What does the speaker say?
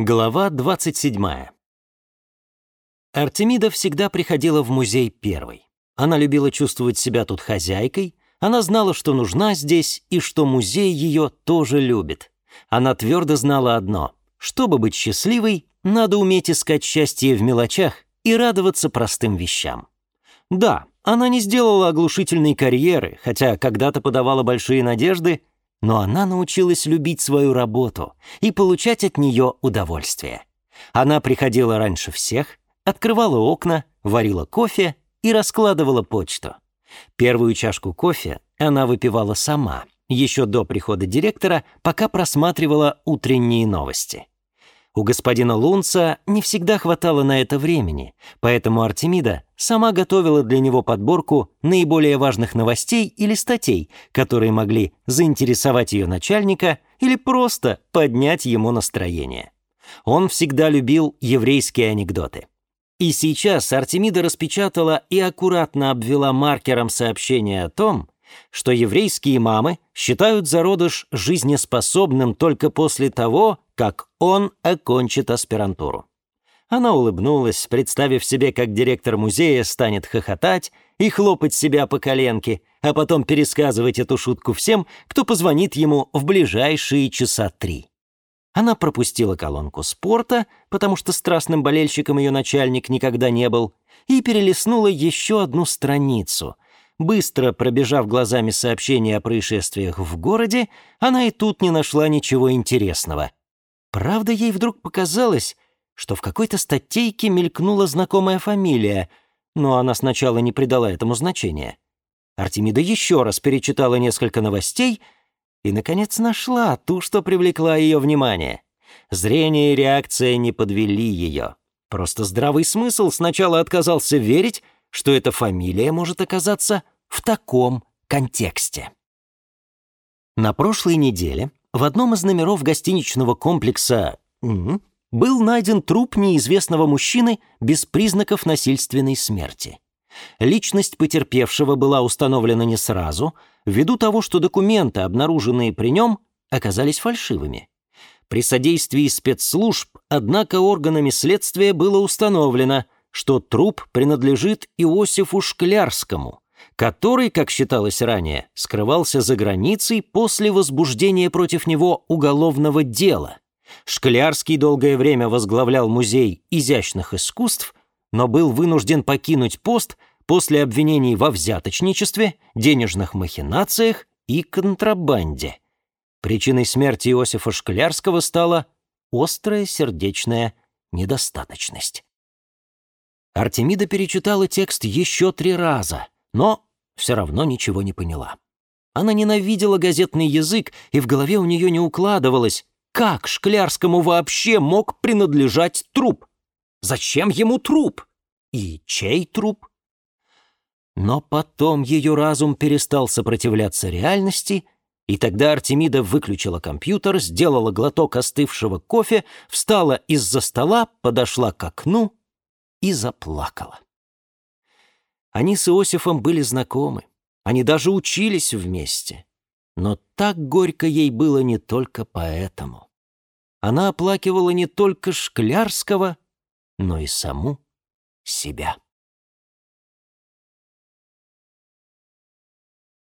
Глава 27. Артемида всегда приходила в музей первой. Она любила чувствовать себя тут хозяйкой, она знала, что нужна здесь и что музей ее тоже любит. Она твердо знала одно — чтобы быть счастливой, надо уметь искать счастье в мелочах и радоваться простым вещам. Да, она не сделала оглушительной карьеры, хотя когда-то подавала большие надежды — но она научилась любить свою работу и получать от нее удовольствие. Она приходила раньше всех, открывала окна, варила кофе и раскладывала почту. Первую чашку кофе она выпивала сама, еще до прихода директора, пока просматривала утренние новости. У господина Лунца не всегда хватало на это времени, поэтому Артемида сама готовила для него подборку наиболее важных новостей или статей, которые могли заинтересовать ее начальника или просто поднять ему настроение. Он всегда любил еврейские анекдоты. И сейчас Артемида распечатала и аккуратно обвела маркером сообщение о том, что еврейские мамы считают зародыш жизнеспособным только после того, как он окончит аспирантуру. Она улыбнулась, представив себе, как директор музея станет хохотать и хлопать себя по коленке, а потом пересказывать эту шутку всем, кто позвонит ему в ближайшие часа три. Она пропустила колонку спорта, потому что страстным болельщиком ее начальник никогда не был, и перелистнула еще одну страницу. Быстро пробежав глазами сообщения о происшествиях в городе, она и тут не нашла ничего интересного — Правда, ей вдруг показалось, что в какой-то статейке мелькнула знакомая фамилия, но она сначала не придала этому значения. Артемида еще раз перечитала несколько новостей и, наконец, нашла ту, что привлекла ее внимание. Зрение и реакция не подвели ее. Просто здравый смысл сначала отказался верить, что эта фамилия может оказаться в таком контексте. На прошлой неделе в одном из номеров гостиничного комплекса был найден труп неизвестного мужчины без признаков насильственной смерти. Личность потерпевшего была установлена не сразу, ввиду того, что документы, обнаруженные при нем, оказались фальшивыми. При содействии спецслужб, однако, органами следствия было установлено, что труп принадлежит Иосифу Шклярскому, который, как считалось ранее, скрывался за границей после возбуждения против него уголовного дела. Шклярский долгое время возглавлял музей изящных искусств, но был вынужден покинуть пост после обвинений во взяточничестве, денежных махинациях и контрабанде. Причиной смерти Иосифа Шклярского стала острая сердечная недостаточность. Артемида перечитала текст еще три раза, но все равно ничего не поняла. Она ненавидела газетный язык, и в голове у нее не укладывалось, как Шклярскому вообще мог принадлежать труп? Зачем ему труп? И чей труп? Но потом ее разум перестал сопротивляться реальности, и тогда Артемида выключила компьютер, сделала глоток остывшего кофе, встала из-за стола, подошла к окну и заплакала. Они с Иосифом были знакомы, они даже учились вместе. Но так горько ей было не только поэтому. Она оплакивала не только Шклярского, но и саму себя.